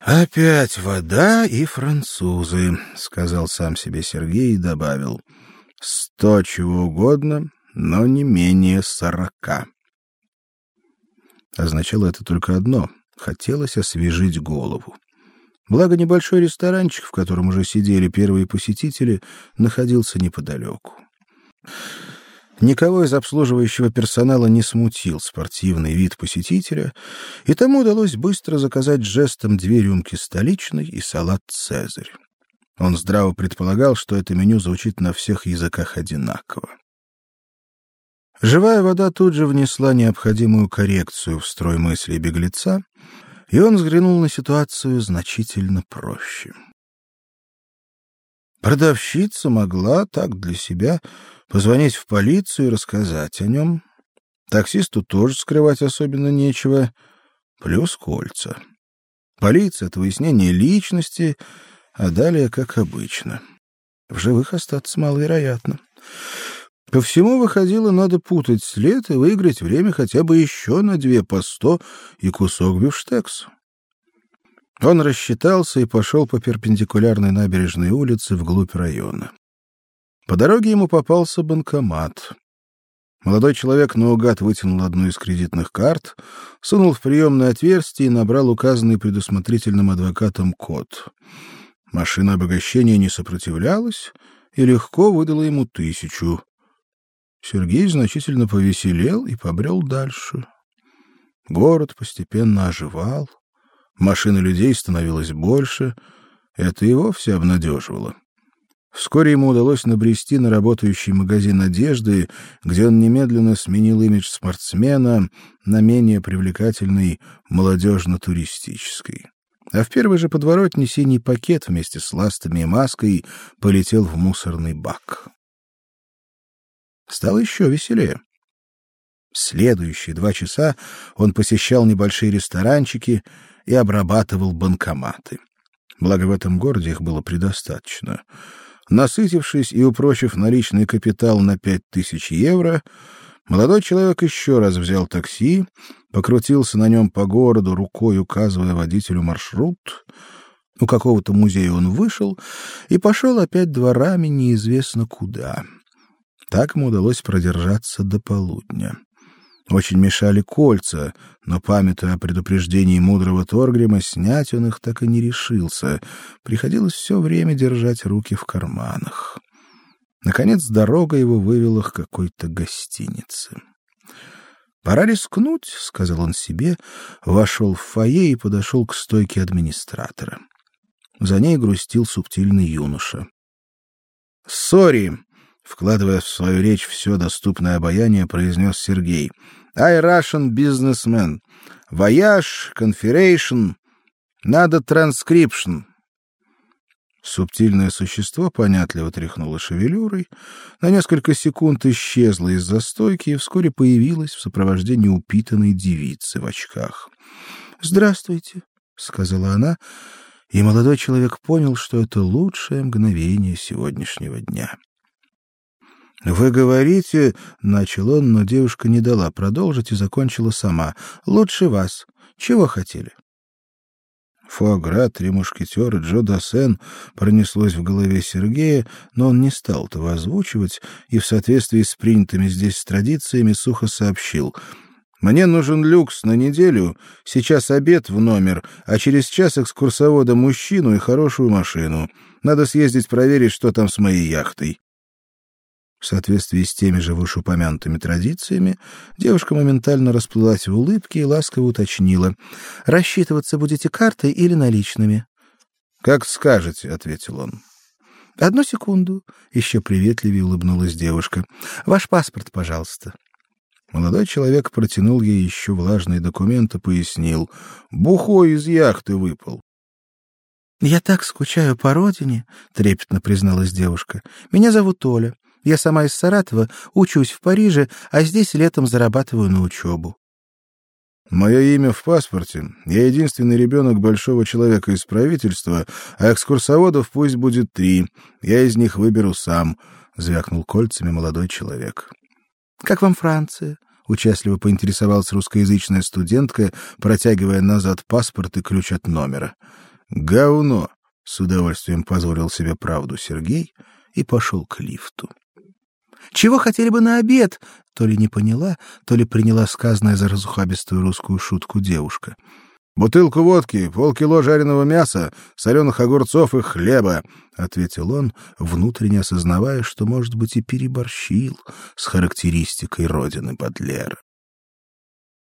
Опять вода и французы, сказал сам себе Сергей и добавил: сто чего угодно, но не менее сорока. Означало это только одно: хотелось освежить голову. Благо небольшой ресторанчик, в котором уже сидели первые посетители, находился неподалеку. Никого из обслуживающего персонала не смутил спортивный вид посетителя, и тому удалось быстро заказать жестом две рюмки столичной и салат Цезарь. Он здраво предполагал, что это меню звучит на всех языках одинаково. Живая вода тут же внесла необходимую коррекцию в строй мыслей беглеца, и он взглянул на ситуацию значительно проще. Продавщица могла так для себя позвонить в полицию и рассказать о нем. Таксисту тоже скрывать особенно нечего, плюс кольца. Полиция это выяснение личности, а далее как обычно. В живых остаться маловероятно. По всему выходило, надо путать след и выиграть время хотя бы еще на две по сто и кусок бифштекса. Он рассчитался и пошел по перпендикулярной набережной улице вглубь района. По дороге ему попался банкомат. Молодой человек наугад вытянул одну из кредитных карт, сунул в приемное отверстие и набрал указанный предусмотрительным адвокатом код. Машина обогащения не сопротивлялась и легко выдала ему тысячу. Сергей значительно повеселел и побрел дальше. Город постепенно оживал, машин и людей становилось больше, это его все обнадеживало. Вскоре ему удалось набрести на работающий магазин одежды, где он немедленно сменил имидж спортсмена на менее привлекательный молодежно-туристический. А в первый же подворотне синий пакет вместе с ластами и маской полетел в мусорный бак. Стало еще веселее. Следующие два часа он посещал небольшие ресторанчики и обрабатывал банкоматы. Благо в этом городе их было предостаточно. Насытившись и упрочив наличный капитал на пять тысяч евро, молодой человек еще раз взял такси, покрутился на нем по городу, рукой указывая водителю маршрут. У какого-то музея он вышел и пошел опять дворами неизвестно куда. Так ему удалось продержаться до полудня. Очень мешали кольца, но памятуя о предупреждении мудрого Торгрима, снять он их так и не решился. Приходилось все время держать руки в карманах. Наконец дорога его вывела к какой-то гостинице. Пора рискнуть, сказал он себе, вошел в фойе и подошел к стойке администратора. За ней грустил субтильный юноша. "Сори", вкладывая в свою речь все доступное обаяние, произнес Сергей. "I Russian businessman. Voyage, confirmation, надо транскрипшн". Субтильное существо понятливо тряхнуло шевелюрой, на несколько секунд исчезло из-за стойки и вскоре появилось в сопровождении упитанной девицы в очках. "Здравствуйте", сказала она, и молодой человек понял, что это лучшее мгновение сегодняшнего дня. Вы говорите, начал он, но девушка не дала продолжить и закончила сама. Лучше вас. Чего хотели? Фуагра, три мушкетера, Джо Дассен пронеслось в голове Сергея, но он не стал этого озвучивать и в соответствии с принятыми здесь традициями сухо сообщил: мне нужен люкс на неделю, сейчас обед в номер, а через час экскурсовода мужчину и хорошую машину. Надо съездить проверить, что там с моей яхтой. В соответствии с теми же вышеупомянутыми традициями, девушка моментально расплылась в улыбке и ласково уточнила: "Рассчитываться будете картой или наличными?" "Как скажете", ответил он. "Одну секунду", еще приветливее улыбнулась девушка. "Ваш паспорт, пожалуйста". Молодой человек протянул ей еще влажный документ и пояснил: "Бухой из яхты выпал". Я так скучаю по родине, трепетно призналась девушка. Меня зовут Оля. Я сама из Саратова, учусь в Париже, а здесь летом зарабатываю на учебу. Мое имя в паспорте. Я единственный ребенок большого человека из правительства, а экскурсоводов пусть будет три. Я из них выберу сам, звякнул кольцами молодой человек. Как вам Франция? участливо поинтересовалась русскоязычная студентка, протягивая назад паспорт и ключ от номера. Говно, с удовольствием позволил себе правду Сергей и пошел к лифту. Чего хотели бы на обед? То ли не поняла, то ли приняла сказанное за разухабистую русскую шутку девушка. Бутылку водки, полкило жареного мяса, соленых огурцов и хлеба, ответил он, внутренне осознавая, что может быть и переборщил с характеристикой родины Бадлера.